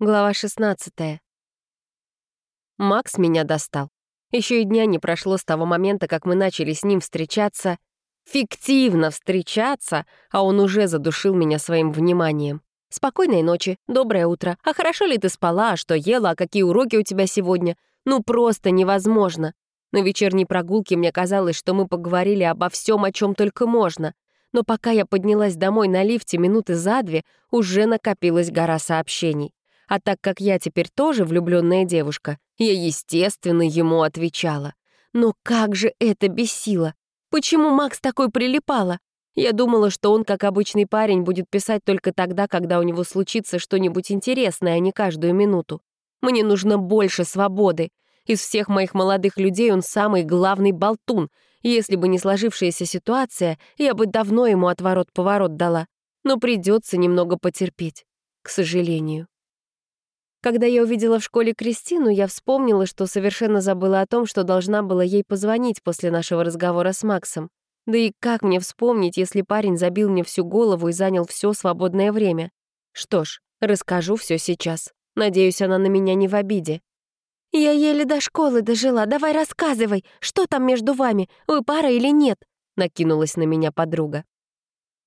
Глава 16. Макс меня достал. Еще и дня не прошло с того момента, как мы начали с ним встречаться. Фиктивно встречаться, а он уже задушил меня своим вниманием. «Спокойной ночи, доброе утро. А хорошо ли ты спала, а что ела, а какие уроки у тебя сегодня? Ну, просто невозможно. На вечерней прогулке мне казалось, что мы поговорили обо всем, о чем только можно. Но пока я поднялась домой на лифте минуты за две, уже накопилась гора сообщений. А так как я теперь тоже влюбленная девушка, я, естественно, ему отвечала. Но как же это бесило! Почему Макс такой прилипала? Я думала, что он, как обычный парень, будет писать только тогда, когда у него случится что-нибудь интересное, а не каждую минуту. Мне нужно больше свободы. Из всех моих молодых людей он самый главный болтун. Если бы не сложившаяся ситуация, я бы давно ему отворот-поворот дала. Но придется немного потерпеть, к сожалению. Когда я увидела в школе Кристину, я вспомнила, что совершенно забыла о том, что должна была ей позвонить после нашего разговора с Максом. Да и как мне вспомнить, если парень забил мне всю голову и занял все свободное время? Что ж, расскажу все сейчас. Надеюсь, она на меня не в обиде. «Я еле до школы дожила, давай рассказывай, что там между вами, вы пара или нет?» Накинулась на меня подруга.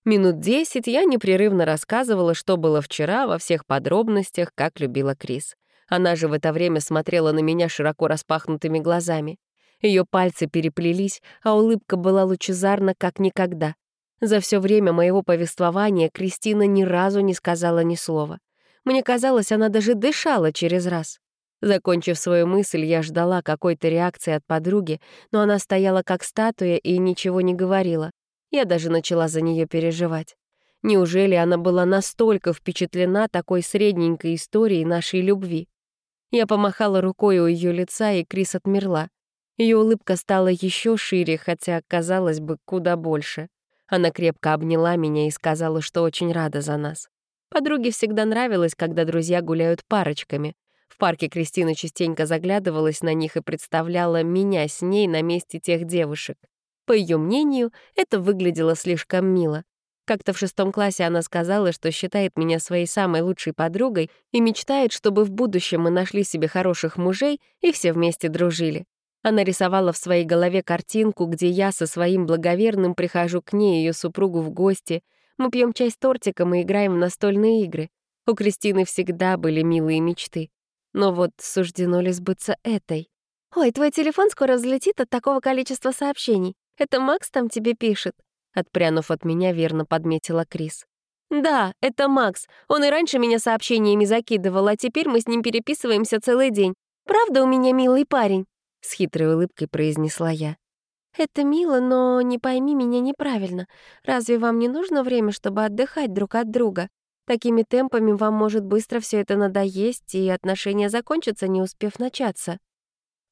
Минут десять я непрерывно рассказывала, что было вчера, во всех подробностях, как любила Крис. Она же в это время смотрела на меня широко распахнутыми глазами. Ее пальцы переплелись, а улыбка была лучезарна, как никогда. За все время моего повествования Кристина ни разу не сказала ни слова. Мне казалось, она даже дышала через раз. Закончив свою мысль, я ждала какой-то реакции от подруги, но она стояла как статуя и ничего не говорила. Я даже начала за нее переживать. Неужели она была настолько впечатлена такой средненькой историей нашей любви? Я помахала рукой у ее лица, и Крис отмерла. Ее улыбка стала еще шире, хотя, казалось бы, куда больше. Она крепко обняла меня и сказала, что очень рада за нас. Подруге всегда нравилось, когда друзья гуляют парочками. В парке Кристина частенько заглядывалась на них и представляла меня с ней на месте тех девушек. По ее мнению, это выглядело слишком мило. Как-то в шестом классе она сказала, что считает меня своей самой лучшей подругой и мечтает, чтобы в будущем мы нашли себе хороших мужей и все вместе дружили. Она рисовала в своей голове картинку, где я со своим благоверным прихожу к ней и ее супругу в гости. Мы пьем чай с тортиком и играем в настольные игры. У Кристины всегда были милые мечты. Но вот суждено ли сбыться этой? «Ой, твой телефон скоро взлетит от такого количества сообщений. Это Макс там тебе пишет?» Отпрянув от меня, верно подметила Крис. «Да, это Макс. Он и раньше меня сообщениями закидывал, а теперь мы с ним переписываемся целый день. Правда у меня милый парень?» С хитрой улыбкой произнесла я. «Это мило, но не пойми меня неправильно. Разве вам не нужно время, чтобы отдыхать друг от друга? Такими темпами вам может быстро все это надоесть, и отношения закончатся, не успев начаться.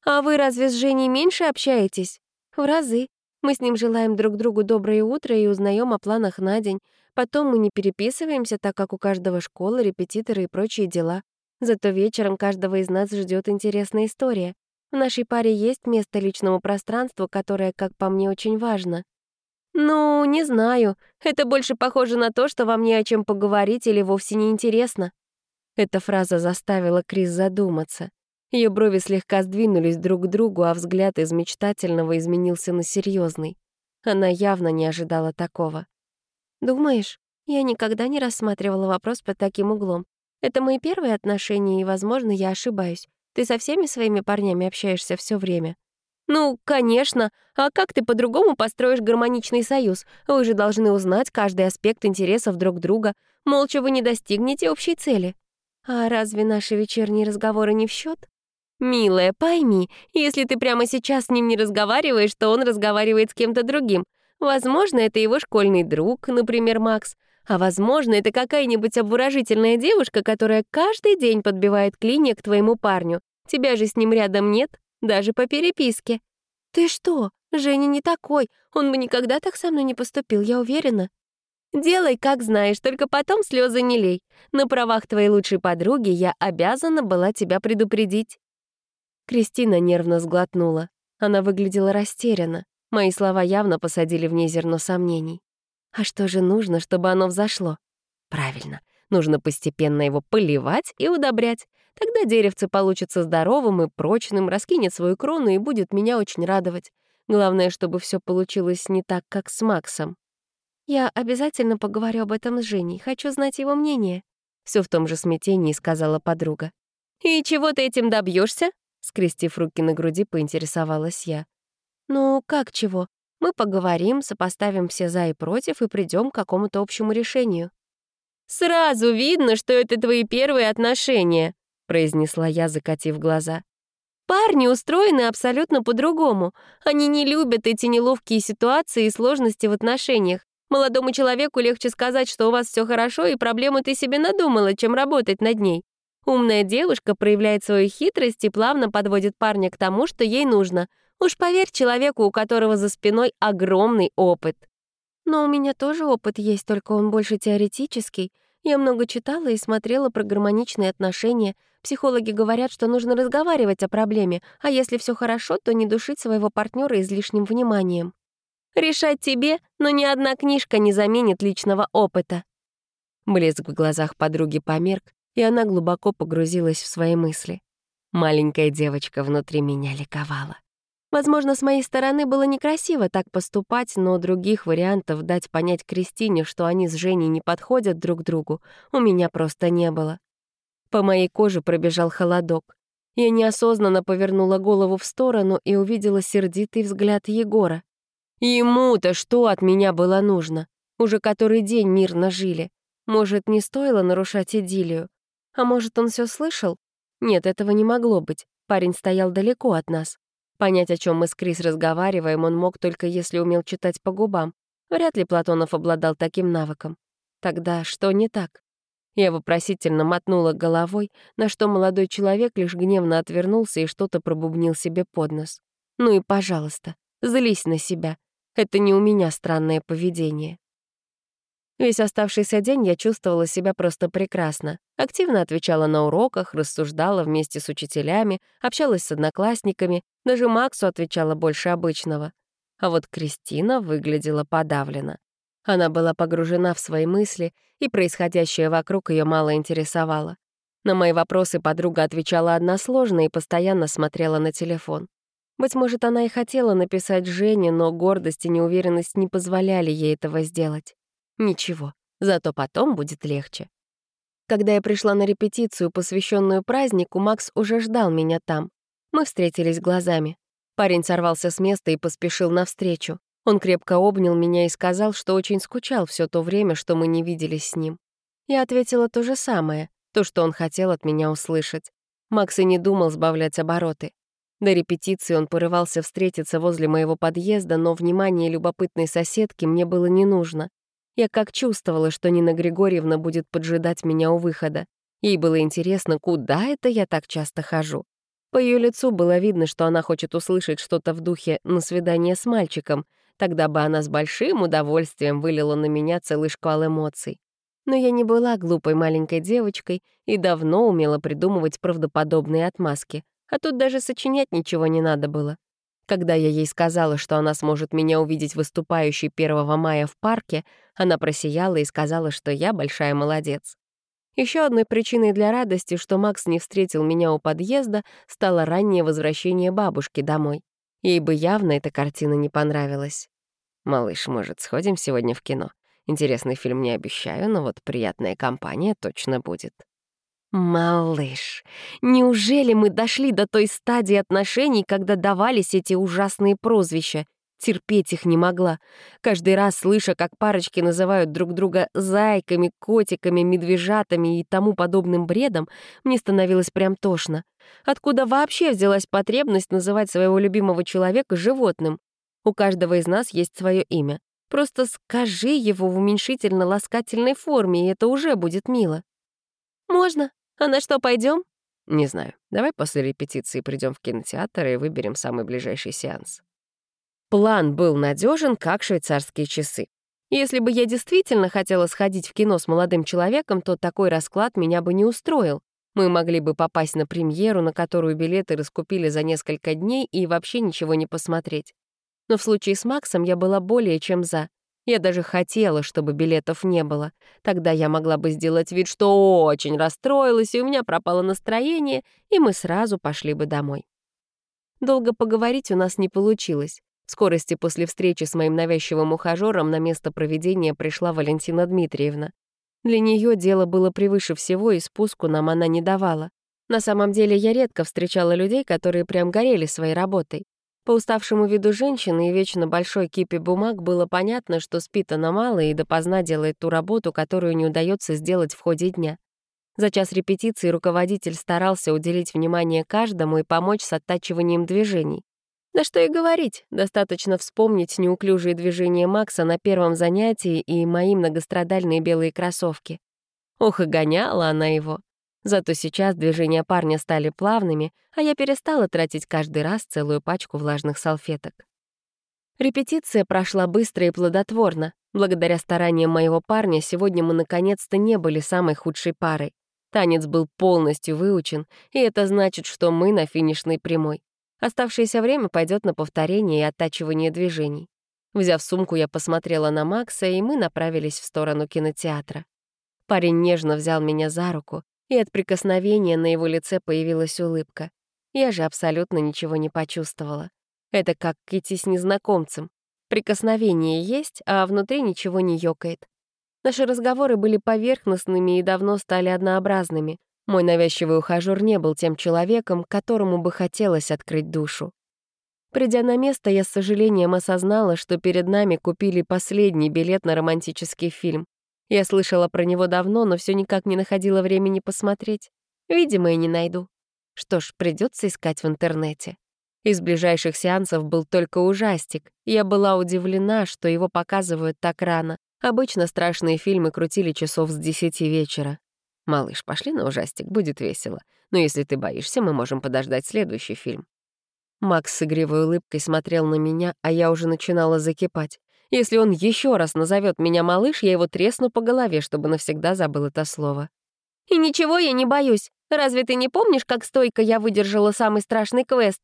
А вы разве с Женей меньше общаетесь? В разы. Мы с ним желаем друг другу доброе утро и узнаем о планах на день. Потом мы не переписываемся, так как у каждого школа, репетиторы и прочие дела. Зато вечером каждого из нас ждет интересная история. В нашей паре есть место личному пространству, которое, как по мне, очень важно. Ну, не знаю. Это больше похоже на то, что вам не о чем поговорить или вовсе не интересно. Эта фраза заставила Крис задуматься. Ее брови слегка сдвинулись друг к другу, а взгляд из мечтательного изменился на серьезный. Она явно не ожидала такого. «Думаешь, я никогда не рассматривала вопрос под таким углом. Это мои первые отношения, и, возможно, я ошибаюсь. Ты со всеми своими парнями общаешься все время?» «Ну, конечно. А как ты по-другому построишь гармоничный союз? Вы же должны узнать каждый аспект интересов друг друга. Молча вы не достигнете общей цели». «А разве наши вечерние разговоры не в счет? «Милая, пойми, если ты прямо сейчас с ним не разговариваешь, то он разговаривает с кем-то другим. Возможно, это его школьный друг, например, Макс. А возможно, это какая-нибудь обворожительная девушка, которая каждый день подбивает клинья к твоему парню. Тебя же с ним рядом нет, даже по переписке». «Ты что? Женя не такой. Он бы никогда так со мной не поступил, я уверена». «Делай, как знаешь, только потом слезы не лей. На правах твоей лучшей подруги я обязана была тебя предупредить». Кристина нервно сглотнула. Она выглядела растерянно. Мои слова явно посадили в ней зерно сомнений. А что же нужно, чтобы оно взошло? Правильно, Нужно постепенно его поливать и удобрять. Тогда деревце получится здоровым и прочным, раскинет свою крону и будет меня очень радовать. Главное, чтобы все получилось не так, как с Максом. Я обязательно поговорю об этом с Женей, хочу знать его мнение. Все в том же смятении сказала подруга. «И чего ты этим добьешься? Скрестив руки на груди, поинтересовалась я. «Ну, как чего? Мы поговорим, сопоставим все «за» и «против» и придем к какому-то общему решению». «Сразу видно, что это твои первые отношения», — произнесла я, закатив глаза. «Парни устроены абсолютно по-другому. Они не любят эти неловкие ситуации и сложности в отношениях. Молодому человеку легче сказать, что у вас все хорошо, и проблему ты себе надумала, чем работать над ней. Умная девушка проявляет свою хитрость и плавно подводит парня к тому, что ей нужно. Уж поверь человеку, у которого за спиной огромный опыт. Но у меня тоже опыт есть, только он больше теоретический. Я много читала и смотрела про гармоничные отношения. Психологи говорят, что нужно разговаривать о проблеме, а если все хорошо, то не душить своего партнера излишним вниманием. Решать тебе, но ни одна книжка не заменит личного опыта. Блеск в глазах подруги померк, и она глубоко погрузилась в свои мысли. Маленькая девочка внутри меня ликовала. Возможно, с моей стороны было некрасиво так поступать, но других вариантов дать понять Кристине, что они с Женей не подходят друг другу, у меня просто не было. По моей коже пробежал холодок. Я неосознанно повернула голову в сторону и увидела сердитый взгляд Егора. Ему-то что от меня было нужно? Уже который день мирно жили. Может, не стоило нарушать идиллию? А может, он все слышал? Нет, этого не могло быть. Парень стоял далеко от нас. Понять, о чем мы с Крис разговариваем, он мог только если умел читать по губам. Вряд ли Платонов обладал таким навыком. Тогда что не так? Я вопросительно мотнула головой, на что молодой человек лишь гневно отвернулся и что-то пробубнил себе под нос. Ну и пожалуйста, злись на себя. Это не у меня странное поведение. Весь оставшийся день я чувствовала себя просто прекрасно. Активно отвечала на уроках, рассуждала вместе с учителями, общалась с одноклассниками, даже Максу отвечала больше обычного. А вот Кристина выглядела подавлена. Она была погружена в свои мысли, и происходящее вокруг ее мало интересовало. На мои вопросы подруга отвечала односложно и постоянно смотрела на телефон. Быть может, она и хотела написать Жене, но гордость и неуверенность не позволяли ей этого сделать. Ничего, зато потом будет легче. Когда я пришла на репетицию, посвященную празднику, Макс уже ждал меня там. Мы встретились глазами. Парень сорвался с места и поспешил навстречу. Он крепко обнял меня и сказал, что очень скучал все то время, что мы не виделись с ним. Я ответила то же самое, то, что он хотел от меня услышать. Макс и не думал сбавлять обороты. До репетиции он порывался встретиться возле моего подъезда, но внимание любопытной соседки мне было не нужно. Я как чувствовала, что Нина Григорьевна будет поджидать меня у выхода. Ей было интересно, куда это я так часто хожу. По ее лицу было видно, что она хочет услышать что-то в духе «на свидание с мальчиком», тогда бы она с большим удовольствием вылила на меня целый шквал эмоций. Но я не была глупой маленькой девочкой и давно умела придумывать правдоподобные отмазки, а тут даже сочинять ничего не надо было. Когда я ей сказала, что она сможет меня увидеть выступающей 1 мая в парке, она просияла и сказала, что я большая молодец. Еще одной причиной для радости, что Макс не встретил меня у подъезда, стало раннее возвращение бабушки домой. Ей бы явно эта картина не понравилась. «Малыш, может, сходим сегодня в кино? Интересный фильм не обещаю, но вот приятная компания точно будет». «Малыш, неужели мы дошли до той стадии отношений, когда давались эти ужасные прозвища? Терпеть их не могла. Каждый раз, слыша, как парочки называют друг друга зайками, котиками, медвежатами и тому подобным бредом, мне становилось прям тошно. Откуда вообще взялась потребность называть своего любимого человека животным? У каждого из нас есть свое имя. Просто скажи его в уменьшительно-ласкательной форме, и это уже будет мило. «Можно», «А на что пойдем? «Не знаю. Давай после репетиции придем в кинотеатр и выберем самый ближайший сеанс». План был надежен, как швейцарские часы. Если бы я действительно хотела сходить в кино с молодым человеком, то такой расклад меня бы не устроил. Мы могли бы попасть на премьеру, на которую билеты раскупили за несколько дней и вообще ничего не посмотреть. Но в случае с Максом я была более чем за. Я даже хотела, чтобы билетов не было. Тогда я могла бы сделать вид, что очень расстроилась, и у меня пропало настроение, и мы сразу пошли бы домой. Долго поговорить у нас не получилось. В скорости после встречи с моим навязчивым ухажером на место проведения пришла Валентина Дмитриевна. Для нее дело было превыше всего, и спуску нам она не давала. На самом деле я редко встречала людей, которые прям горели своей работой. По уставшему виду женщины и вечно большой кипе бумаг было понятно, что спит она мало и допоздна делает ту работу, которую не удается сделать в ходе дня. За час репетиции руководитель старался уделить внимание каждому и помочь с оттачиванием движений. Да что и говорить, достаточно вспомнить неуклюжие движения Макса на первом занятии и мои многострадальные белые кроссовки. Ох, и гоняла она его. Зато сейчас движения парня стали плавными, а я перестала тратить каждый раз целую пачку влажных салфеток. Репетиция прошла быстро и плодотворно. Благодаря стараниям моего парня сегодня мы наконец-то не были самой худшей парой. Танец был полностью выучен, и это значит, что мы на финишной прямой. Оставшееся время пойдет на повторение и оттачивание движений. Взяв сумку, я посмотрела на Макса, и мы направились в сторону кинотеатра. Парень нежно взял меня за руку, и от прикосновения на его лице появилась улыбка. Я же абсолютно ничего не почувствовала. Это как идти с незнакомцем. Прикосновение есть, а внутри ничего не ёкает. Наши разговоры были поверхностными и давно стали однообразными. Мой навязчивый ухажёр не был тем человеком, которому бы хотелось открыть душу. Придя на место, я с сожалением осознала, что перед нами купили последний билет на романтический фильм. Я слышала про него давно, но все никак не находила времени посмотреть. Видимо, и не найду. Что ж, придется искать в интернете. Из ближайших сеансов был только ужастик. Я была удивлена, что его показывают так рано. Обычно страшные фильмы крутили часов с десяти вечера. «Малыш, пошли на ужастик, будет весело. Но если ты боишься, мы можем подождать следующий фильм». Макс с игривой улыбкой смотрел на меня, а я уже начинала закипать. Если он еще раз назовет меня малыш, я его тресну по голове, чтобы навсегда забыл это слово. «И ничего я не боюсь. Разве ты не помнишь, как стойко я выдержала самый страшный квест?»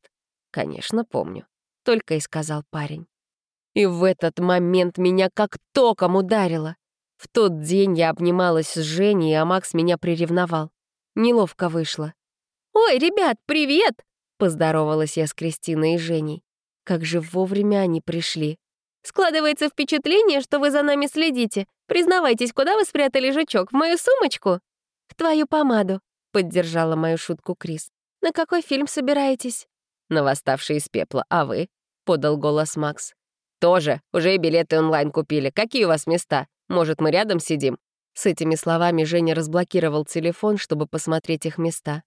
«Конечно, помню», — только и сказал парень. И в этот момент меня как током ударило. В тот день я обнималась с Женей, а Макс меня приревновал. Неловко вышло. «Ой, ребят, привет!» — поздоровалась я с Кристиной и Женей. Как же вовремя они пришли. «Складывается впечатление, что вы за нами следите. Признавайтесь, куда вы спрятали жучок? В мою сумочку?» «В твою помаду», — поддержала мою шутку Крис. «На какой фильм собираетесь?» «На восставший из пепла, а вы?» — подал голос Макс. «Тоже. Уже и билеты онлайн купили. Какие у вас места? Может, мы рядом сидим?» С этими словами Женя разблокировал телефон, чтобы посмотреть их места.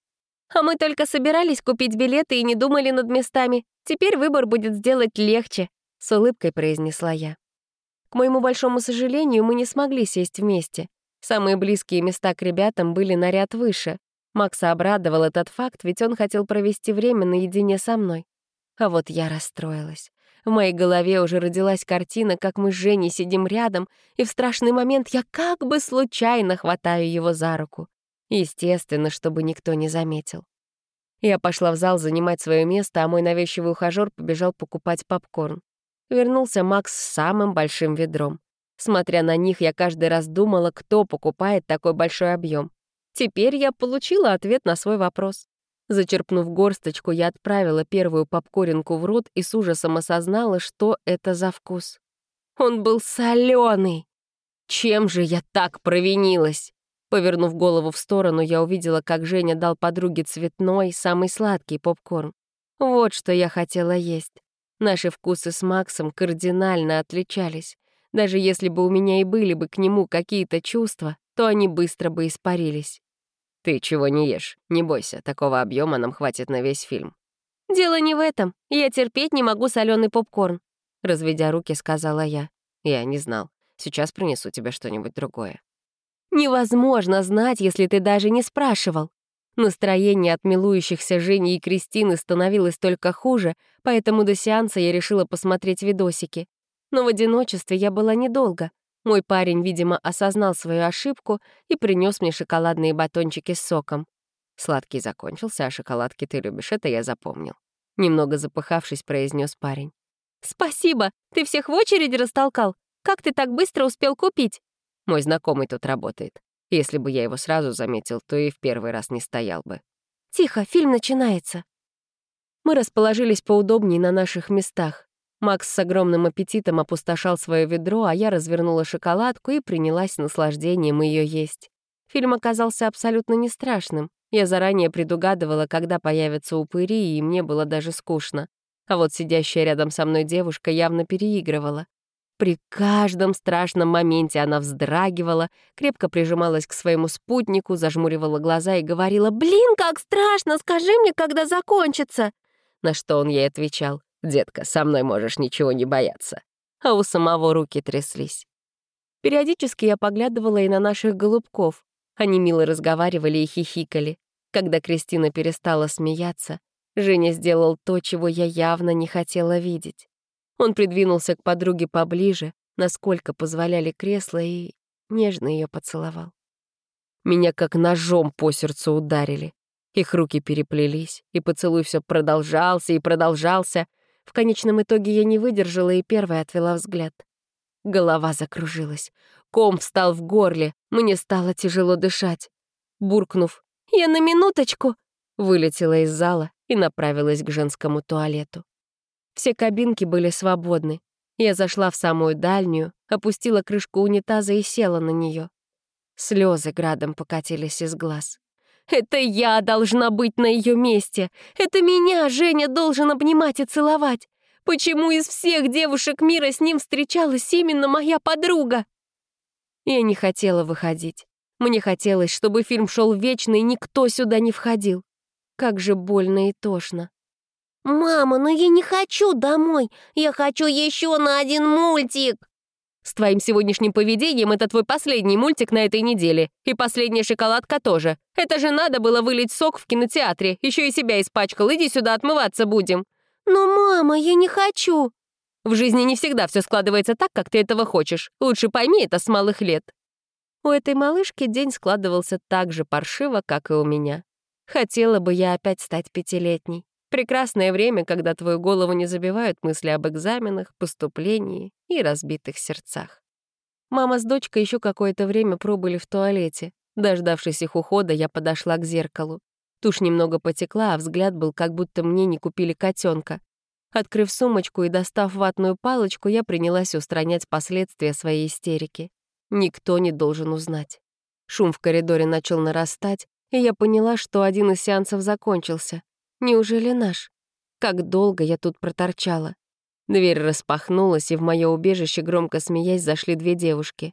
«А мы только собирались купить билеты и не думали над местами. Теперь выбор будет сделать легче», — с улыбкой произнесла я. К моему большому сожалению, мы не смогли сесть вместе. Самые близкие места к ребятам были на ряд выше. Макса обрадовал этот факт, ведь он хотел провести время наедине со мной. А вот я расстроилась. В моей голове уже родилась картина, как мы с Женей сидим рядом, и в страшный момент я как бы случайно хватаю его за руку. Естественно, чтобы никто не заметил. Я пошла в зал занимать свое место, а мой навязчивый ухажёр побежал покупать попкорн. Вернулся Макс с самым большим ведром. Смотря на них, я каждый раз думала, кто покупает такой большой объем. Теперь я получила ответ на свой вопрос. Зачерпнув горсточку, я отправила первую попкоринку в рот и с ужасом осознала, что это за вкус. Он был соленый. Чем же я так провинилась? Повернув голову в сторону, я увидела, как Женя дал подруге цветной, самый сладкий попкорн. Вот что я хотела есть. Наши вкусы с Максом кардинально отличались. Даже если бы у меня и были бы к нему какие-то чувства, то они быстро бы испарились. «Ты чего не ешь? Не бойся, такого объема нам хватит на весь фильм». «Дело не в этом. Я терпеть не могу соленый попкорн», — разведя руки, сказала я. «Я не знал. Сейчас принесу тебе что-нибудь другое». «Невозможно знать, если ты даже не спрашивал». Настроение от милующихся Жени и Кристины становилось только хуже, поэтому до сеанса я решила посмотреть видосики. Но в одиночестве я была недолго. Мой парень, видимо, осознал свою ошибку и принес мне шоколадные батончики с соком. Сладкий закончился, а шоколадки ты любишь, это я запомнил. Немного запыхавшись, произнес парень. «Спасибо! Ты всех в очереди растолкал? Как ты так быстро успел купить?» «Мой знакомый тут работает. Если бы я его сразу заметил, то и в первый раз не стоял бы». «Тихо, фильм начинается». Мы расположились поудобнее на наших местах. Макс с огромным аппетитом опустошал свое ведро, а я развернула шоколадку и принялась наслаждением ее есть. Фильм оказался абсолютно не страшным. Я заранее предугадывала, когда появятся упыри, и мне было даже скучно. А вот сидящая рядом со мной девушка явно переигрывала. При каждом страшном моменте она вздрагивала, крепко прижималась к своему спутнику, зажмуривала глаза и говорила «Блин, как страшно! Скажи мне, когда закончится!» На что он ей отвечал «Детка, со мной можешь ничего не бояться». А у самого руки тряслись. Периодически я поглядывала и на наших голубков. Они мило разговаривали и хихикали. Когда Кристина перестала смеяться, Женя сделал то, чего я явно не хотела видеть. Он придвинулся к подруге поближе, насколько позволяли кресла, и нежно ее поцеловал. Меня как ножом по сердцу ударили. Их руки переплелись, и поцелуй все продолжался и продолжался. В конечном итоге я не выдержала и первая отвела взгляд. Голова закружилась. Ком встал в горле, мне стало тяжело дышать. Буркнув «Я на минуточку!» вылетела из зала и направилась к женскому туалету. Все кабинки были свободны. Я зашла в самую дальнюю, опустила крышку унитаза и села на нее. Слезы градом покатились из глаз. «Это я должна быть на ее месте! Это меня Женя должен обнимать и целовать! Почему из всех девушек мира с ним встречалась именно моя подруга?» Я не хотела выходить. Мне хотелось, чтобы фильм шел вечно, и никто сюда не входил. Как же больно и тошно. «Мама, но я не хочу домой. Я хочу еще на один мультик!» «С твоим сегодняшним поведением это твой последний мультик на этой неделе. И последняя шоколадка тоже. Это же надо было вылить сок в кинотеатре. Еще и себя испачкал. Иди сюда, отмываться будем». «Но, мама, я не хочу!» В жизни не всегда все складывается так, как ты этого хочешь. Лучше пойми это с малых лет. У этой малышки день складывался так же паршиво, как и у меня. Хотела бы я опять стать пятилетней. Прекрасное время, когда твою голову не забивают мысли об экзаменах, поступлении и разбитых сердцах. Мама с дочкой еще какое-то время пробыли в туалете. Дождавшись их ухода, я подошла к зеркалу. Тушь немного потекла, а взгляд был, как будто мне не купили котенка. Открыв сумочку и достав ватную палочку, я принялась устранять последствия своей истерики. Никто не должен узнать. Шум в коридоре начал нарастать, и я поняла, что один из сеансов закончился. Неужели наш? Как долго я тут проторчала. Дверь распахнулась, и в мое убежище, громко смеясь, зашли две девушки.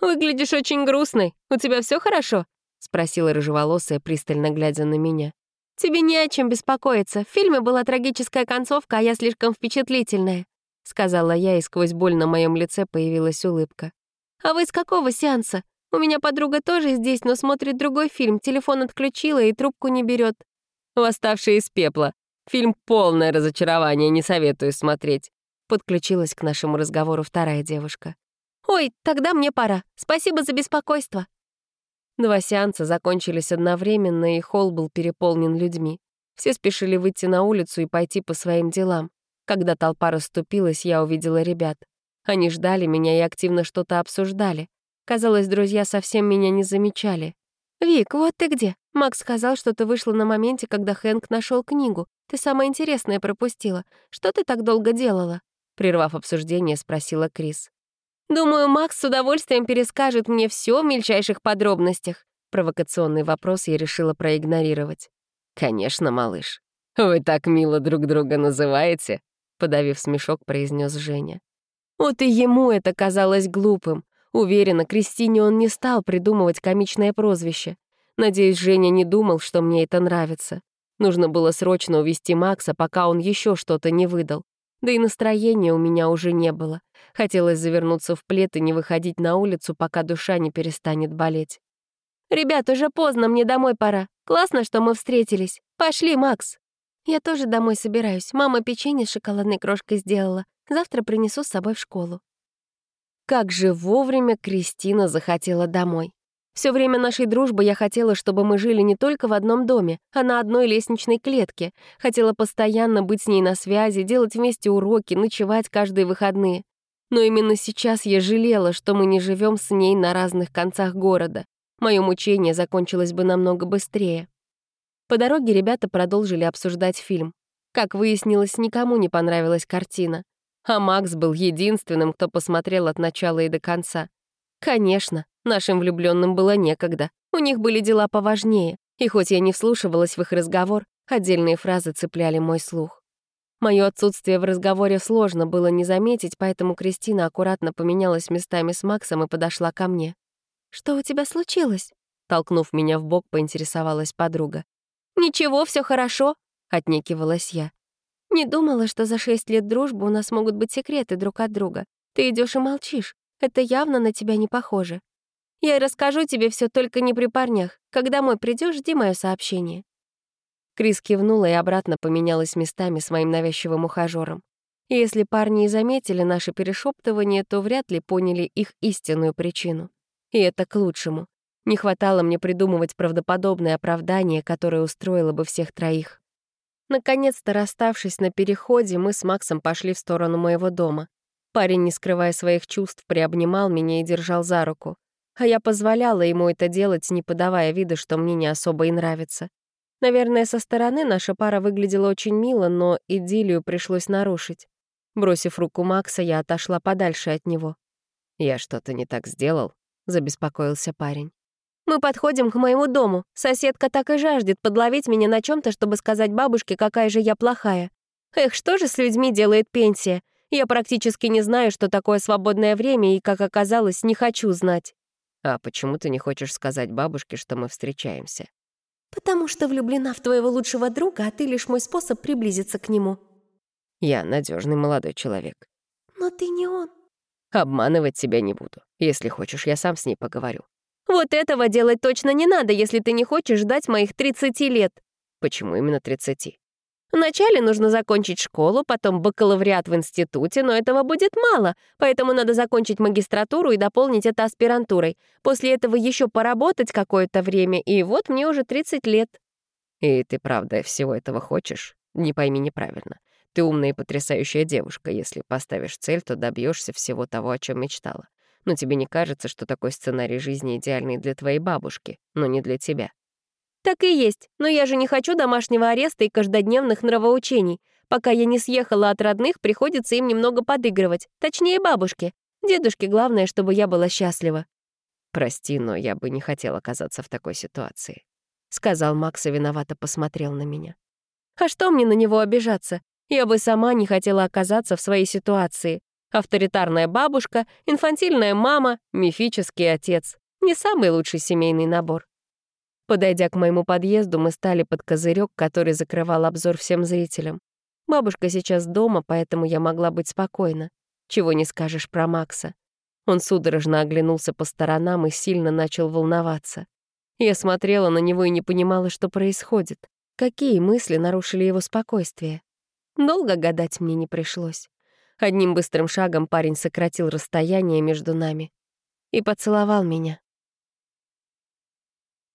«Выглядишь очень грустной. У тебя все хорошо?» — спросила рыжеволосая, пристально глядя на меня. «Тебе не о чем беспокоиться. В фильме была трагическая концовка, а я слишком впечатлительная», — сказала я, и сквозь боль на моем лице появилась улыбка. «А вы с какого сеанса? У меня подруга тоже здесь, но смотрит другой фильм, телефон отключила и трубку не берет. «Восставшие из пепла». Фильм полное разочарование, не советую смотреть. Подключилась к нашему разговору вторая девушка. «Ой, тогда мне пора. Спасибо за беспокойство». Два сеанса закончились одновременно, и холл был переполнен людьми. Все спешили выйти на улицу и пойти по своим делам. Когда толпа расступилась, я увидела ребят. Они ждали меня и активно что-то обсуждали. Казалось, друзья совсем меня не замечали. «Вик, вот ты где. Макс сказал, что ты вышла на моменте, когда Хэнк нашел книгу. Ты самое интересное пропустила. Что ты так долго делала?» Прервав обсуждение, спросила Крис. «Думаю, Макс с удовольствием перескажет мне все в мельчайших подробностях». Провокационный вопрос я решила проигнорировать. «Конечно, малыш. Вы так мило друг друга называете», — подавив смешок, произнес Женя. Вот и ему это казалось глупым. Уверена, Кристине он не стал придумывать комичное прозвище. Надеюсь, Женя не думал, что мне это нравится. Нужно было срочно увести Макса, пока он еще что-то не выдал. Да и настроения у меня уже не было. Хотелось завернуться в плед и не выходить на улицу, пока душа не перестанет болеть. «Ребят, уже поздно, мне домой пора. Классно, что мы встретились. Пошли, Макс!» «Я тоже домой собираюсь. Мама печенье с шоколадной крошкой сделала. Завтра принесу с собой в школу». Как же вовремя Кристина захотела домой. Все время нашей дружбы я хотела, чтобы мы жили не только в одном доме, а на одной лестничной клетке. Хотела постоянно быть с ней на связи, делать вместе уроки, ночевать каждые выходные. Но именно сейчас я жалела, что мы не живем с ней на разных концах города. Мое мучение закончилось бы намного быстрее. По дороге ребята продолжили обсуждать фильм. Как выяснилось, никому не понравилась картина. А Макс был единственным, кто посмотрел от начала и до конца. Конечно, нашим влюбленным было некогда. У них были дела поважнее. И хоть я не вслушивалась в их разговор, отдельные фразы цепляли мой слух. Мое отсутствие в разговоре сложно было не заметить, поэтому Кристина аккуратно поменялась местами с Максом и подошла ко мне. «Что у тебя случилось?» Толкнув меня в бок, поинтересовалась подруга. «Ничего, все хорошо», — отнекивалась я. «Не думала, что за шесть лет дружбы у нас могут быть секреты друг от друга. Ты идешь и молчишь. Это явно на тебя не похоже. Я расскажу тебе все только не при парнях. Когда мой придешь, жди мое сообщение». Крис кивнула и обратно поменялась местами с моим навязчивым ухажером. Если парни и заметили наше перешептывание, то вряд ли поняли их истинную причину. И это к лучшему. Не хватало мне придумывать правдоподобное оправдание, которое устроило бы всех троих. Наконец-то, расставшись на переходе, мы с Максом пошли в сторону моего дома. Парень, не скрывая своих чувств, приобнимал меня и держал за руку. А я позволяла ему это делать, не подавая вида, что мне не особо и нравится. Наверное, со стороны наша пара выглядела очень мило, но идиллию пришлось нарушить. Бросив руку Макса, я отошла подальше от него. «Я что-то не так сделал?» — забеспокоился парень. «Мы подходим к моему дому. Соседка так и жаждет подловить меня на чем то чтобы сказать бабушке, какая же я плохая. Эх, что же с людьми делает пенсия? Я практически не знаю, что такое свободное время, и, как оказалось, не хочу знать». «А почему ты не хочешь сказать бабушке, что мы встречаемся?» «Потому что влюблена в твоего лучшего друга, а ты лишь мой способ приблизиться к нему». «Я надежный молодой человек». «Но ты не он». «Обманывать тебя не буду. Если хочешь, я сам с ней поговорю». «Вот этого делать точно не надо, если ты не хочешь ждать моих 30 лет». «Почему именно 30?» Вначале нужно закончить школу, потом бакалавриат в институте, но этого будет мало, поэтому надо закончить магистратуру и дополнить это аспирантурой. После этого еще поработать какое-то время, и вот мне уже 30 лет. И ты правда всего этого хочешь? Не пойми неправильно. Ты умная и потрясающая девушка. Если поставишь цель, то добьешься всего того, о чем мечтала. Но тебе не кажется, что такой сценарий жизни идеальный для твоей бабушки, но не для тебя? «Так и есть, но я же не хочу домашнего ареста и каждодневных нравоучений. Пока я не съехала от родных, приходится им немного подыгрывать, точнее бабушке. Дедушке главное, чтобы я была счастлива». «Прости, но я бы не хотел оказаться в такой ситуации», — сказал Макс и виновато посмотрел на меня. «А что мне на него обижаться? Я бы сама не хотела оказаться в своей ситуации. Авторитарная бабушка, инфантильная мама, мифический отец. Не самый лучший семейный набор. Подойдя к моему подъезду, мы стали под козырек, который закрывал обзор всем зрителям. Бабушка сейчас дома, поэтому я могла быть спокойна. Чего не скажешь про Макса. Он судорожно оглянулся по сторонам и сильно начал волноваться. Я смотрела на него и не понимала, что происходит. Какие мысли нарушили его спокойствие? Долго гадать мне не пришлось. Одним быстрым шагом парень сократил расстояние между нами и поцеловал меня.